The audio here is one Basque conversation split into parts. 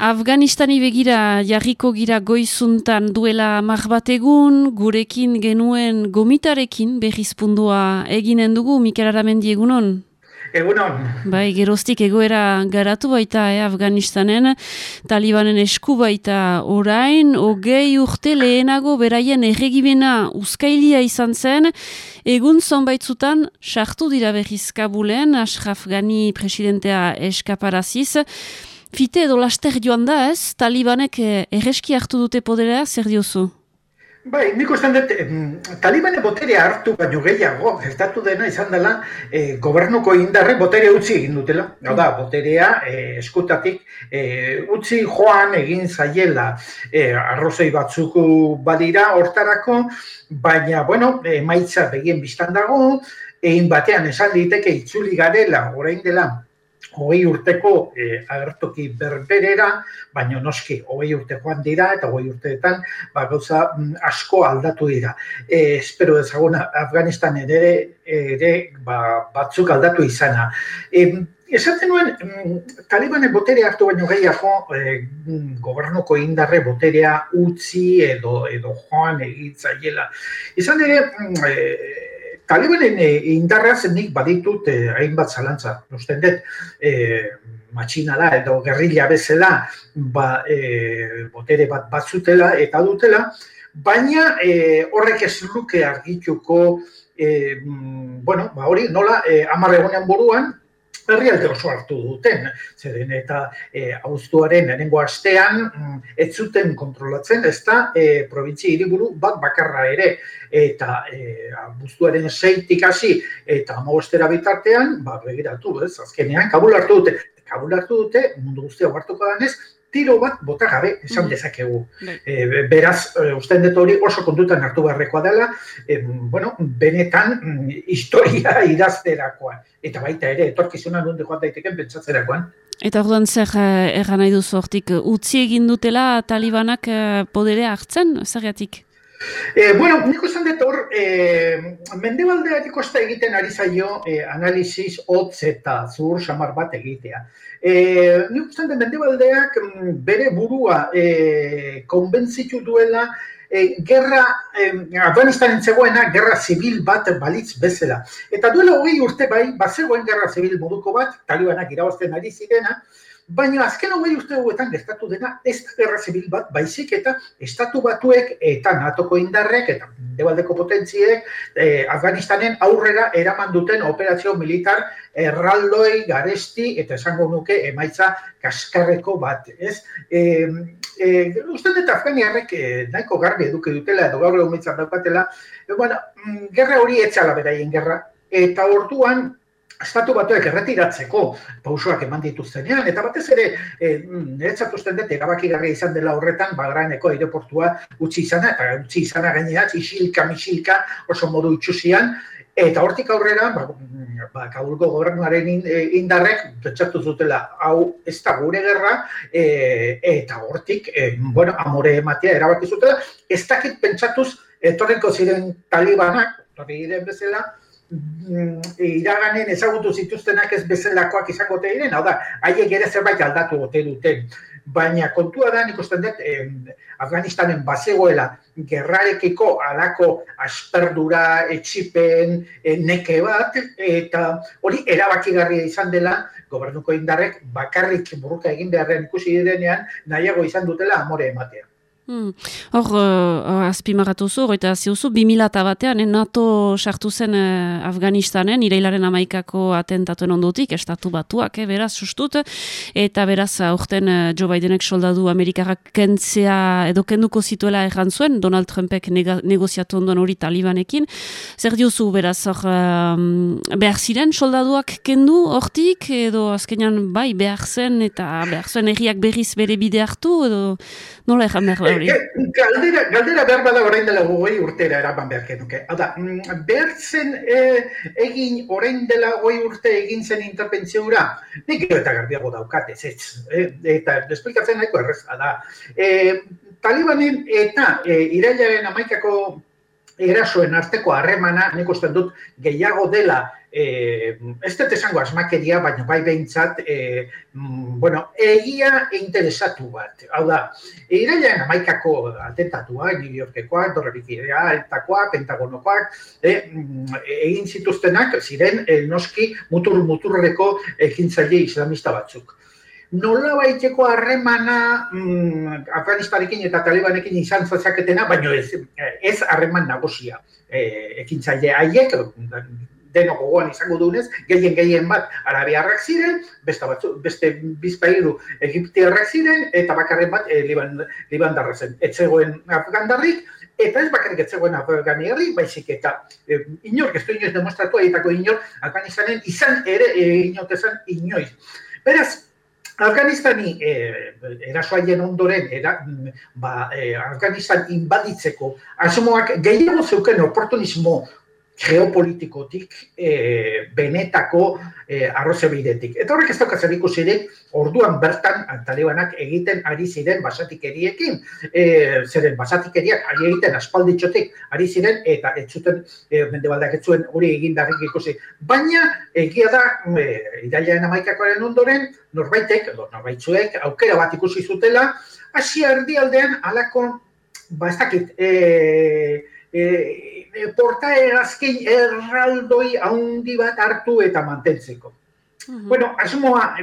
Afganistani begira jarriko gira goizuntan duela mar bat egun, gurekin genuen gomitarekin berrizpundua eginen dugu, Mikel Aramendi egunon? Egunon. Bai, geroztik egoera garatu baita eh, Afganistanen, talibanen esku baita orain, hogei urte lehenago beraien erregimena uzkailia izan zen, egun zonbaitzutan sartu dira berriz Kabulen, Ashraf Ghani presidentea eskaparaziz, Fite edo laster joan da ez, talibanek eh, erreski hartu dute poderea, zer diozu? Bai, nik ustean dut, talibane boterea hartu baino gehiago, gertatu dena izan dela, e, gobernuko indarre boterea utzi egin dutela. Gau da, boterea e, eskutatik e, utzi joan egin zaiela e, arrozei batzuku badira hortarako, baina, bueno, emaitza begien biztan dago, egin batean esan diteke itzuli garela, orain dela, hogei urteko e, agertoki berberera, baina noski hogei urte joan dira eta hogei urteetan ba, gauza mm, asko aldatu dira. E, espero ezagun Afganistan ere, ere ba, batzuk aldatu izana. E, esaten nuen, mm, talibane boterea hartu baino gehiago, e, gobernuko indarre boterea utzi edo, edo joan egitzaiela. Izan ere, e, Talibanen e, indarra nik baditut e, hainbat zalantza. Usten dut, e, matxina da, edo gerrilla bezala, ba, e, botere bat batzutela eta dutela, baina e, horrek ez luke argituko, e, bueno, ba, hori, nola, e, amarregonean buruan, herrialde oso hartu duten, zeren eta e, auztuaren erengo astean mm, ez zuten kontrolatzen, ez da e, provintzi hiriburu bat bakarra ere, eta e, abuztuaren seitik hasi eta amogostera bitartean, ba, begiratu, ez, azkenean, kabul hartu dute, kabul hartu dute, mundu guztia hartuko danez, tiro bat bota gabe esan mm. dezakegu. E, beraz, e, usten dut hori oso kontutan hartu beharrekoa dela, e, bueno, benetan mm, historia idazterakoan. Eta baita ere, etorkizuna nunde joan daiteken pentsatzerakoan. Eta orduan zer erran nahi duzu hortik, utzi egin dutela talibanak poderea hartzen, zergatik? E, bueno, niko esan dut e, mendebaldeak ikosta egiten ari zaio e, analiziz hotz eta zur samar bat egitea. E, niko esan dut mendebaldeak mm, bere burua e, konbentzitu duela e, gerra, e, Afganistanen zegoena gerra zibil bat balitz bezala. Eta duela hogei urte bai, bazegoen gerra zibil moduko bat, talibanak irabazten ari zirena, Baina azken hogei uste duetan gertatu dena ez da gerra zibil bat, baizik eta estatu batuek eta natoko indarrek eta debaldeko potentziek eh, Afganistanen aurrera eraman duten operazio militar erraldoi, garesti eta esango nuke emaitza kaskarreko bat. Ez? E, e, uste dut Afganiarrek e, nahiko garbi eduke dutela edo gaur egun daukatela, e, bueno, mm, gerra hori etxala beraien gerra. Eta orduan, estatu batuek erretiratzeko pausoak eman dituztenean, eta batez ere, e, niretzat usten dut, erabakigarria izan dela horretan, bagraeneko aireportua utzi izana, eta utzi izana gainerat, isilka, misilka, oso modu itxusian, eta hortik aurrera, ba, ba, kabulko gobernuaren e, indarrek, pentsatu zutela, hau ez da gure gerra, e, eta hortik, e, bueno, amore ematea erabaki zutela, ez dakit pentsatuz, etorriko ziren talibanak, torri diren bezala, iraganen ezagutu zituztenak ez bezalakoak izango te diren, hau da, haiek ere zerbait aldatu gote duten. Baina kontua da, nik usten dut, eh, Afganistanen bazegoela gerrarekiko alako asperdura, etxipen, eh, neke bat, eta hori erabakigarria izan dela, gobernuko indarrek bakarrik burruka egin beharren ikusi direnean, nahiago izan dutela amore ematea. Hmm. Hor, uh, azpimarratu zu, eta ziuzu, 2000 batean, eh, NATO sartu zen uh, Afganistanen, irailaren amaikako atentatuen ondotik, estatu batuak, eh, beraz, sustut, eta beraz, aurten uh, Joe Bidenek soldadu Amerikarrak kentzea edo kenduko zituela erran zuen, Donald Trumpek negoziatu ondoan hori talibanekin. Zer diozu, beraz, hor, behar ziren soldaduak kendu hortik, edo azkenean, bai, behar zen, eta behar zuen erriak berriz bere bide hartu, edo nola erran behar hori? Galdera, galdera behar bada orain dela goi urtera eraban behar genuke. Hada, behar e, egin orain dela goi urte egin zen interpentziura, nik eta garbiago daukat ez ez. E, eta esplikatzen nahiko errez, da. E, talibanen eta e, irailaren amaikako erasoen arteko harremana, nik uste dut gehiago dela e, ez dut esango asmakeria, baina bai behintzat, e, bueno, egia interesatu bat. Hau da, irailean amaikako atentatua, New Yorkekoak, Dorrerikidea, Eltakoak, Pentagonokoak, e, egin zituztenak, ziren, e, noski, mutur-muturreko ekintzaile islamista batzuk nola baiteko harremana mm, Afganistanekin eta Talibanekin izan zazaketena, baina ez, ez harreman nagosia e, ekintzaile haiek, deno gogoan izango duenez, gehien gehien bat arabiarrak ziren, beste, batzu, beste bizpairu egiptiarrak ziren, eta bakarren bat e, liban, liban zen. Etzegoen afgandarrik, eta ez bakarrik etzegoen afganiarrik, baizik eta e, inork, ez du inoiz demostratu, aitako inor, Afganistanen izan ere e, inotezan inoiz. Beraz, Afganistani eh, erasoaien ondoren era, ba, eh, Afganistan inbaditzeko asmoak gehiago zeuken oportunismo geopolitikotik e, benetako e, arroze bidetik. Eta horrek ez daukatzen ikusirik, orduan bertan talibanak egiten ari ziren basatik-eriekin, e, zeren basatik-eriak ari egiten aspalditxotik ari ziren, eta ez zuten, e, mendebaldak ez zuen hori egin beharrik ikusi. Baina, egia da, e, idailean amaikakoaren ondoren, norbaitek, edo norbaitzuek, aukera bat ikusi zutela, hasi erdialdean alako, ba ez dakit, e, e, e, portaerazkin erraldoi handi bat hartu eta mantentzeko. Bueno, asmoa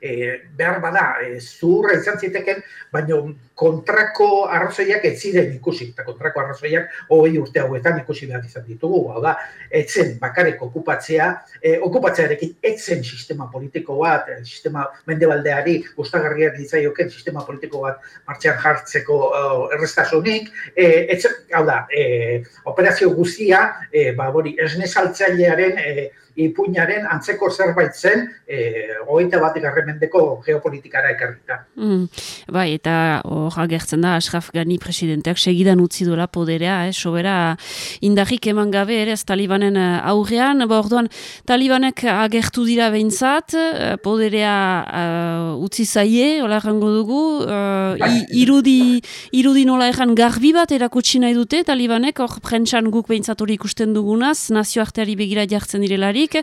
e, behar bada, e, zurra izan ziteken, baina kontrako arrazoiak ez ziren ikusi, eta kontrako arrazoiak hogei urte hauetan ikusi behar izan ditugu, hau da, etzen bakarek okupatzea, e, okupatzearekin etzen sistema politiko bat, e, sistema mendebaldeari gustagarriak ditzaioken sistema politiko bat martxan jartzeko uh, errestasunik, e, etzen, hau da, e, operazio guzia, e, ba, bori, esnesaltzailearen e, ipuñaren antzeko zerbait zen, eh, hogeita bat mendeko geopolitikara ekarrita. Mm, bai, eta hor agertzen da, Ashraf Ghani presidenteak segidan utzi dola poderea, eh, sobera indarrik eman gabe ere, ez talibanen eh, aurrean, ba orduan talibanek agertu dira behintzat, eh, poderea uh, utzi zaie, hola errango dugu, uh, irudi, irudi nola erran garbi bat erakutsi nahi dute talibanek, hor prentsan guk behintzat hori ikusten dugunaz, nazioarteari begira jartzen direlarik,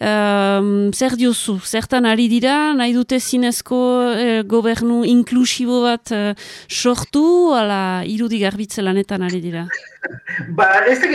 um, zer diozu, zertan ari dira, nahi dute zinezko eh, gobernu inklusibo bat eh, sortu, ala irudi garbitze lanetan ari dira? Ba, ez da,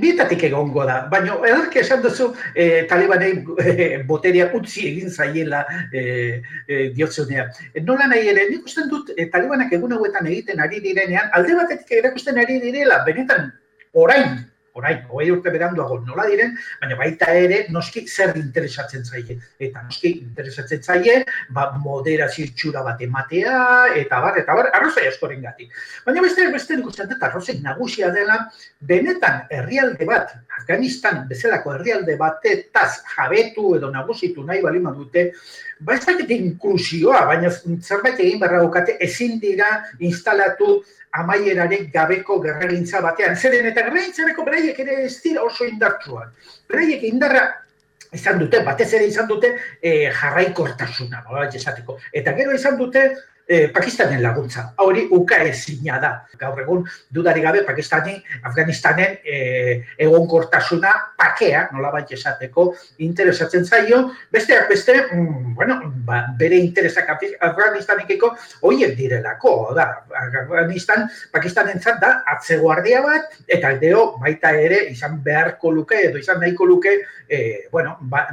bietatik egongo da, baina edarki esan duzu eh, talibanei eh, boteria utzi egin zaiela eh, eh, diotzunean. Nola nahi ere, nik usten dut eh, talibanak egun hauetan egiten ari direnean, alde batetik erakusten ari direla, benetan orain orain, hogei urte beranduago nola diren, baina baita ere noski zer interesatzen zaie. Eta noski interesatzen zaie, ba, moderazio txura bat ematea, eta bar, eta bar, arrozai askoren gati. Baina beste, beste nik ustean dut arrozai nagusia dela, benetan herrialde bat, Afganistan bezalako herrialde batetaz jabetu edo nagusitu nahi balima dute, ba ez dakit inklusioa, baina zerbait egin berra dukate, ezin dira instalatu amaieraren gabeko gerregintza batean. Zeren eta gerregintzareko beraiek ere ez dira oso indartsuan. Beraiek indarra izan dute, batez ere izan dute e, jarraikortasuna, esateko. Eta gero izan dute e, Pakistanen laguntza. Hori uka ezina da. Gaur egun dudari gabe Pakistani, Afganistanen e, egonkortasuna pakea, nola bat esateko, interesatzen zaio. Besteak beste, mm, bueno, ba, bere interesak Afganistanekiko hoiek direlako. Da, Afganistan, Pakistanen da, atzeguardia bat, eta deo baita ere izan beharko luke, edo izan nahiko luke, e, bueno, ba,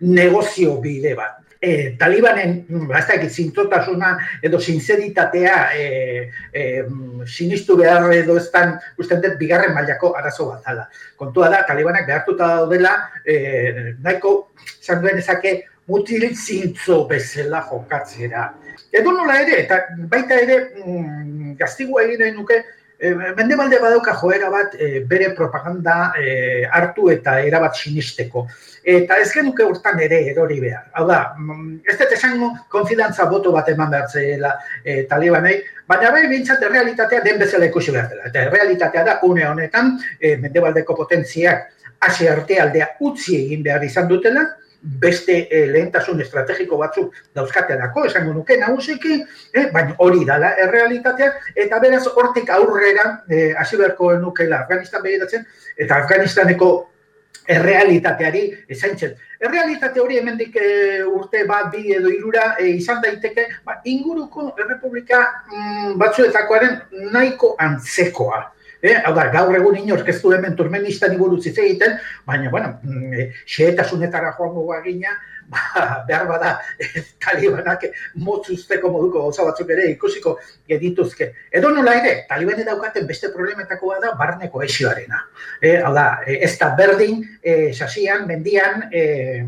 negozio bide bat e, talibanen, mm, zintzotasuna edo sinceritatea e, e, sinistu behar edo ez tan, usten dut, bigarren mailako arazo bat dela. Kontua da, talibanak behartuta daudela, e, nahiko, zan duen ezake, mutil zintzo bezala jokatzera. Edo nola ere, eta baita ere, mm, gaztigua egin nahi nuke, E, mende balde badauka joera bat bere propaganda e, hartu eta erabat sinisteko eta ez genuke urtan ere erori behar. Hau da, mm, ez dut esango konfidantza boto bat eman behar zela e, talibanei, baina bai bintzat realitatea den bezala ikusi behar dela. Eta realitatea da, une honetan, e, mendebaldeko potentziak hasi artealdea utzi egin behar izan dutela, beste e, lehentasun estrategiko batzuk dauzkatelako, esango nuke nagusiki, e, baina hori dala errealitatea, eta beraz hortik aurrera hasi e, beharko nukela Afganistan behiratzen, eta Afganistaneko errealitateari ezaintzen. Errealitate hori hemendik e, urte bat, bi edo irura e, izan daiteke, ba, inguruko errepublika mm, batzuetakoaren nahiko antzekoa. Eh, hau da, gaur egun inork ez du hemen turmenistan buruz hitz egiten, baina, bueno, mm, e, xeetasunetara joango gina, ba, behar bada eh, talibanak motz usteko moduko gauza batzuk ere ikusiko gedituzke. Edo nola ere, talibane daukaten beste problemetakoa da barneko esioarena. E, hau da, eh, ez da berdin, e, sasian, mendian, e,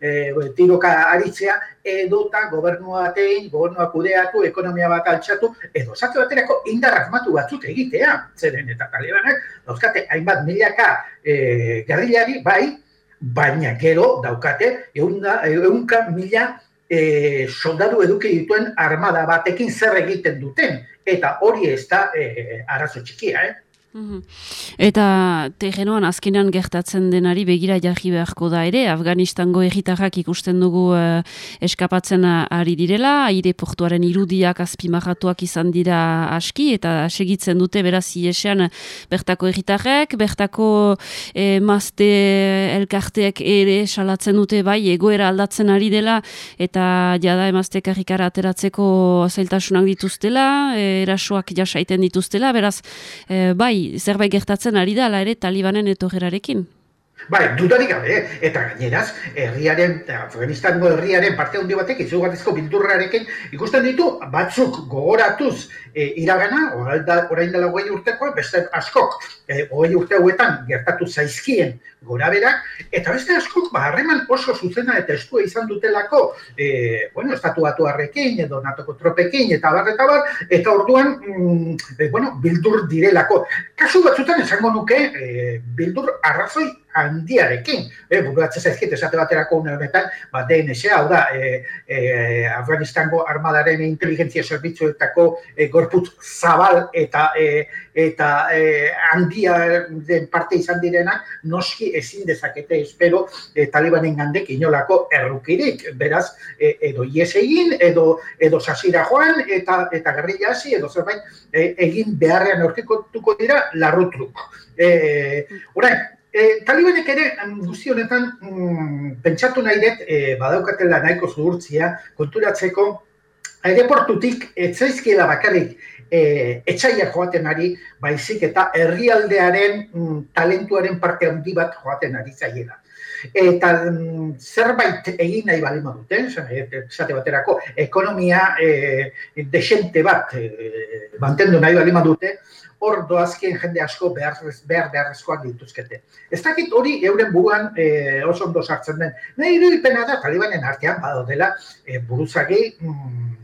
e, tiroka aritzea, edo eta gobernua batein, gobernua kudeatu, ekonomia bat altxatu, edo zate baterako indarrak matu batzuk egitea, zeren eta talibanak, dauzkate, hainbat milaka e, gerrilari, bai, baina gero daukate ehunka mila e, soldadu eduki dituen armada batekin zer egiten duten eta hori ez da e, arazo txikia, eh? Mhm. Eta tegenoan azkenan gertatzen denari begira jarri beharko da ere, Afganistango egitarrak ikusten dugu uh, eskapatzen ari direla, aire portuaren irudiak azpimahatuak izan dira aski, eta segitzen dute beraz iesean bertako egitarrek, bertako eh, mazte elkarteek ere salatzen dute bai egoera aldatzen ari dela, eta jada emazte karrikara ateratzeko zailtasunak dituztela, eh, erasoak jasaiten dituztela, beraz, eh, bai, zerbait gertatzen ari da ere talibanen etorrerarekin. Bai, dudarik gabe, eh? eta gaineraz, herriaren, Afganistango herriaren parte handi batek, izugarrizko bildurrarekin, ikusten ditu, batzuk gogoratuz e, iragana, orain dela goi urtekoa, beste askok, e, goi urte hauetan gertatu zaizkien gora berak, eta beste askok, ba, harreman oso zuzena eta estua izan dutelako, e, bueno, estatu batu harrekin, edo natoko tropekin, eta bar, eta bar, eta orduan, mm, e, bueno, bildur direlako. Kasu batzutan esango nuke, e, bildur arrazoi handiarekin. E, Buruatzen zaizkit, esate baterako une honetan, ba, DNS, hau da, e, e, Afganistango armadaren inteligentzia zerbitzuetako e, gorputz zabal eta e, eta e, handia den parte izan direnak, noski ezin dezakete espero e, talibanen gandek inolako errukirik. Beraz, e, edo ies egin, edo, edo sasira joan, eta, eta gerrilla hasi, edo zerbait e, egin beharrean aurkikotuko dira larrutruk. E, orain, E, talibanek ere guzti honetan mm, pentsatu nahi dut e, badaukatela nahiko zuhurtzia konturatzeko aireportutik etzaizkiela bakarrik e, etxaia joaten ari baizik eta herrialdearen mm, talentuaren parte handi bat joaten ari zaiela. Eta mm, zerbait egin nahi bali dute, esate baterako, ekonomia e, desente bat e, mantendu nahi bali dute, hor doazkien jende asko behar, behar beharrezkoak dituzkete. Ez dakit hori euren buruan e, oso ondo sartzen den. Nahi irudipena da, talibanen artean bado dela e, buruzagi mm,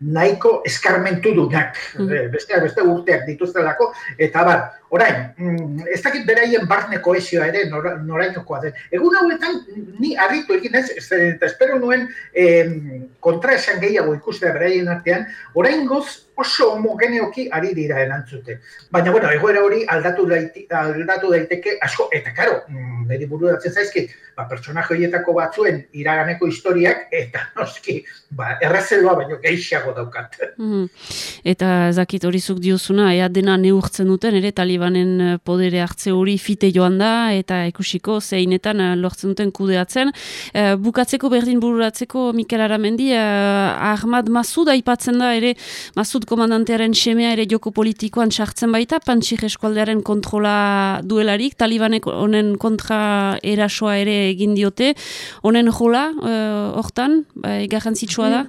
nahiko eskarmentu dunak, mm. Besteak beste urteak dituztelako, eta bar, orain, mm, ez dakit beraien barne koesioa ere norainokoa den. Egun hauetan, ni harritu egin ez, eta espero nuen eh, kontra esan gehiago ikustea beraien artean, orain goz, oso homogeneoki ari dira erantzute. Baina, bueno, egoera hori aldatu, aldatu daiteke asko, eta karo, mm, beri buru datzen zaizki, ba, pertsonaje horietako batzuen iraganeko historiak, eta noski, ba, errazelua baino gehiago daukat. Mm Eta zakit hori zuk diozuna, ea dena neurtzen duten, ere talibanen eh, podere hartze hori fite joan da, eta ikusiko zeinetan eh, lortzen duten kudeatzen. E, bukatzeko berdin bururatzeko Mikel Aramendi, e, Ahmad Masud aipatzen da, ere Masud komandantearen semea ere joko politikoan sartzen baita, pantxik eskualdearen kontrola duelarik, talibanek honen kontra erasoa ere egin diote, honen jola, uh, hortan, bai, garrantzitsua da?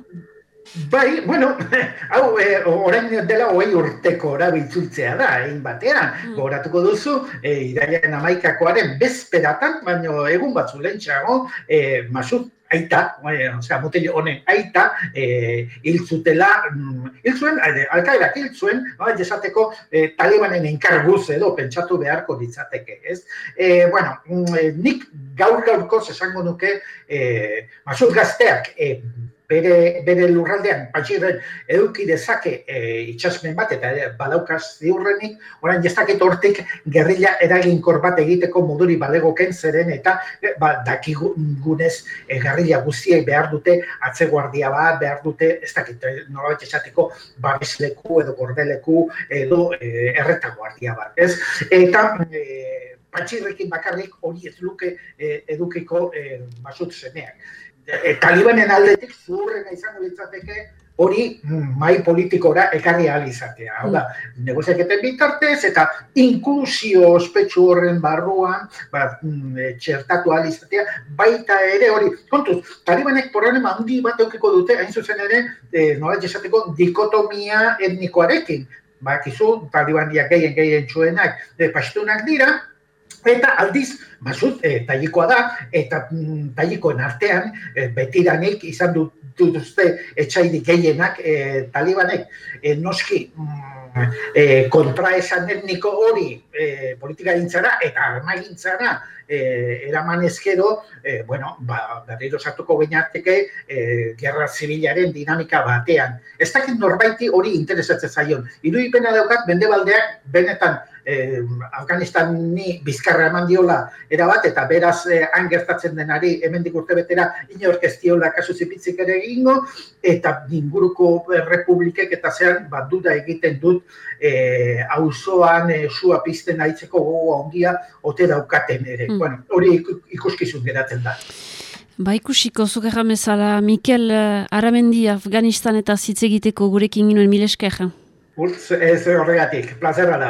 Bai, bueno, hau, e, orain dela hoi urteko orabiltzultzea da, egin batean, mm. goratuko duzu, e, iraiaren amaikakoaren bezperatan, baino egun batzu lehentxago, e, masut aita, osea, mutil honen aita, e, hiltzutela, mm, hiltzuen, alkairak hiltzuen, ba, jesateko e, talibanen enkarguz edo pentsatu beharko ditzateke, ez? E, bueno, mm, nik gaur gaurko esango nuke, e, masut gazteak, e, bere, bere lurraldean patxiren eduki dezake e, itxasmen bat eta badaukaz ziurrenik, orain jestaket hortik gerrilla eraginkor bat egiteko moduri balegoken zeren eta e, ba, dakigunez e, gerrilla guztiek behar dute atzeguardia bat, behar dute ez dakit e, nolabait esateko babesleku edo gordeleku edo e, erretaguardia bat, ez? Eta e, patxirrekin bakarrik hori ez luke e, edukiko e, basut zeneak. Talibanen aldetik zurrena izango litzateke hori mm, mai politikora ekarri ahal izatea. Hau da, negoziaketen bitartez eta inklusio ospetsu horren barruan ba, mm, e, txertatu ahal izatea, baita ere hori, kontuz, talibanek problema handi bat eukiko dute, hain zuzen ere, e, nola jesateko, dikotomia etnikoarekin. Ba, kizu, talibaniak gehien gehien txuenak, e, pastunak dira, Eta aldiz, basut, e, taikoa da, eta mm, taikoen artean, e, betiranik izan dut dituzte etxaidik gehienak e, talibanek e, noski mm, e, kontra esan etniko hori e, politika gintzara eta arma gintzara e, eraman ezkero, e, bueno, ba, berriro sartuko bainateke e, gerra zibilaren dinamika batean. Ez dakit norbaiti hori interesatzen zaion. Irudipena daukat, bende baldeak, benetan, eh, Afganistan ni bizkarra eman diola erabat, eta beraz eh, han gertatzen denari hemendik urte betera inork ez diola kasu zipitzik ere egingo, eta inguruko republikek eta zean bat duda egiten dut eh, auzoan eh, sua pizten aitzeko gogoa ondia ote daukaten ere. Mm. Bueno, hori ikuskizun geratzen da. Ba ikusiko, zukerra mezala, Mikel uh, Aramendi Afganistan eta zitzegiteko gurekin ginoen mileskeja. Urtz ez horregatik, plazera da.